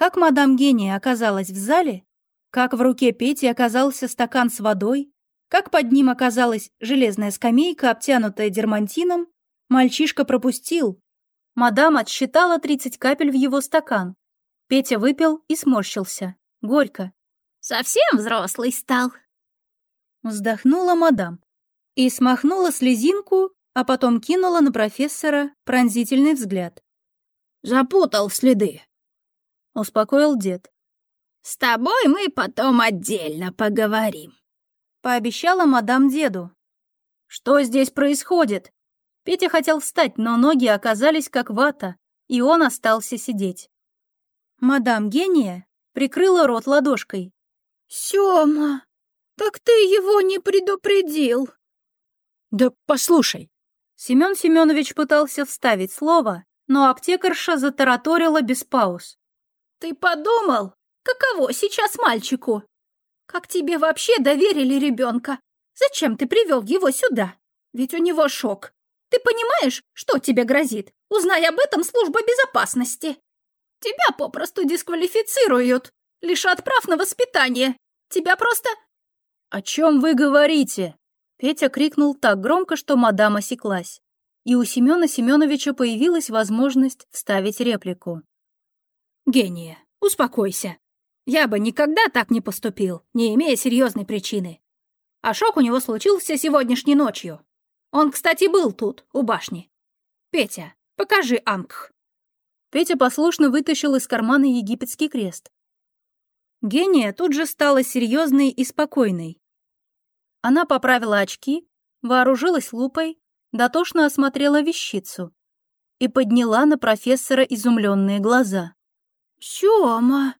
Как мадам Гения оказалась в зале, как в руке Пети оказался стакан с водой, как под ним оказалась железная скамейка, обтянутая дермантином, мальчишка пропустил. Мадам отсчитала 30 капель в его стакан. Петя выпил и сморщился. Горько. «Совсем взрослый стал?» Вздохнула мадам и смахнула слезинку, а потом кинула на профессора пронзительный взгляд. «Запутал следы», — успокоил дед. «С тобой мы потом отдельно поговорим», — пообещала мадам деду. «Что здесь происходит?» Петя хотел встать, но ноги оказались как вата, и он остался сидеть. Мадам Гения прикрыла рот ладошкой. «Сёма, так ты его не предупредил!» «Да послушай!» Семён Семёнович пытался вставить слово, но аптекарша затараторила без пауз. «Ты подумал, каково сейчас мальчику? Как тебе вообще доверили ребенка? Зачем ты привел его сюда? Ведь у него шок. Ты понимаешь, что тебе грозит? Узнай об этом служба безопасности. Тебя попросту дисквалифицируют, лишат прав на воспитание. Тебя просто...» «О чем вы говорите?» Петя крикнул так громко, что мадам осеклась. И у Семена Семеновича появилась возможность вставить реплику. «Гения, успокойся. Я бы никогда так не поступил, не имея серьезной причины. А шок у него случился сегодняшней ночью. Он, кстати, был тут, у башни. Петя, покажи Ангх». Петя послушно вытащил из кармана египетский крест. Гения тут же стала серьезной и спокойной. Она поправила очки, вооружилась лупой, дотошно осмотрела вещицу и подняла на профессора изумленные глаза. «Сёма,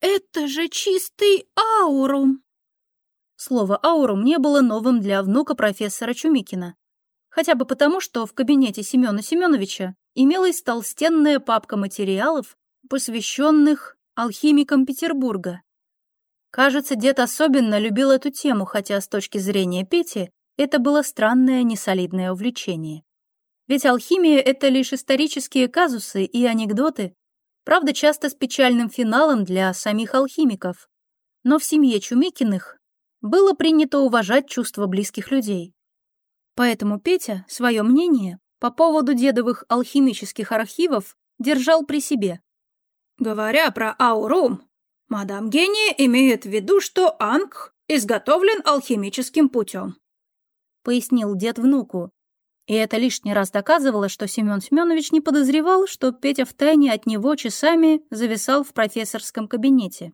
это же чистый аурум!» Слово «аурум» не было новым для внука профессора Чумикина. Хотя бы потому, что в кабинете Семена Семеновича имелась толстенная папка материалов, посвященных алхимикам Петербурга. Кажется, дед особенно любил эту тему, хотя с точки зрения Пети это было странное несолидное увлечение. Ведь алхимия — это лишь исторические казусы и анекдоты, правда, часто с печальным финалом для самих алхимиков. Но в семье Чумикиных было принято уважать чувства близких людей. Поэтому Петя свое мнение по поводу дедовых алхимических архивов держал при себе. Говоря про аурум, мадам Гения имеет в виду, что Ангх изготовлен алхимическим путем, пояснил дед внуку. И это лишний раз доказывало, что Семен Семенович не подозревал, что Петя втайне от него часами зависал в профессорском кабинете.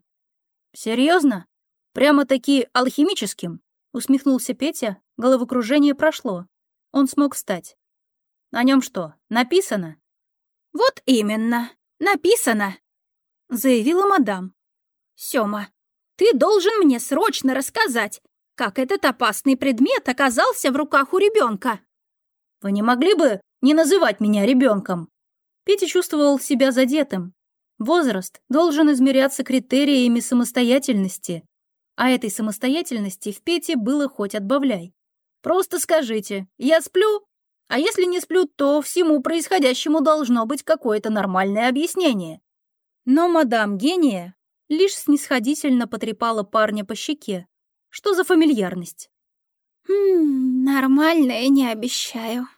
Серьезно? Прямо-таки алхимическим? Усмехнулся Петя, головокружение прошло. Он смог встать. На нем что, написано? Вот именно, написано, заявила мадам. Сёма, ты должен мне срочно рассказать, как этот опасный предмет оказался в руках у ребенка. Вы не могли бы не называть меня ребенком? Петя чувствовал себя задетым. Возраст должен измеряться критериями самостоятельности. А этой самостоятельности в Пете было хоть отбавляй. Просто скажите, я сплю, а если не сплю, то всему происходящему должно быть какое-то нормальное объяснение. Но мадам Гения лишь снисходительно потрепала парня по щеке. Что за фамильярность? «Хм, нормальное не обещаю.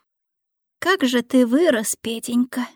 Как же ты вырос, Петенька!»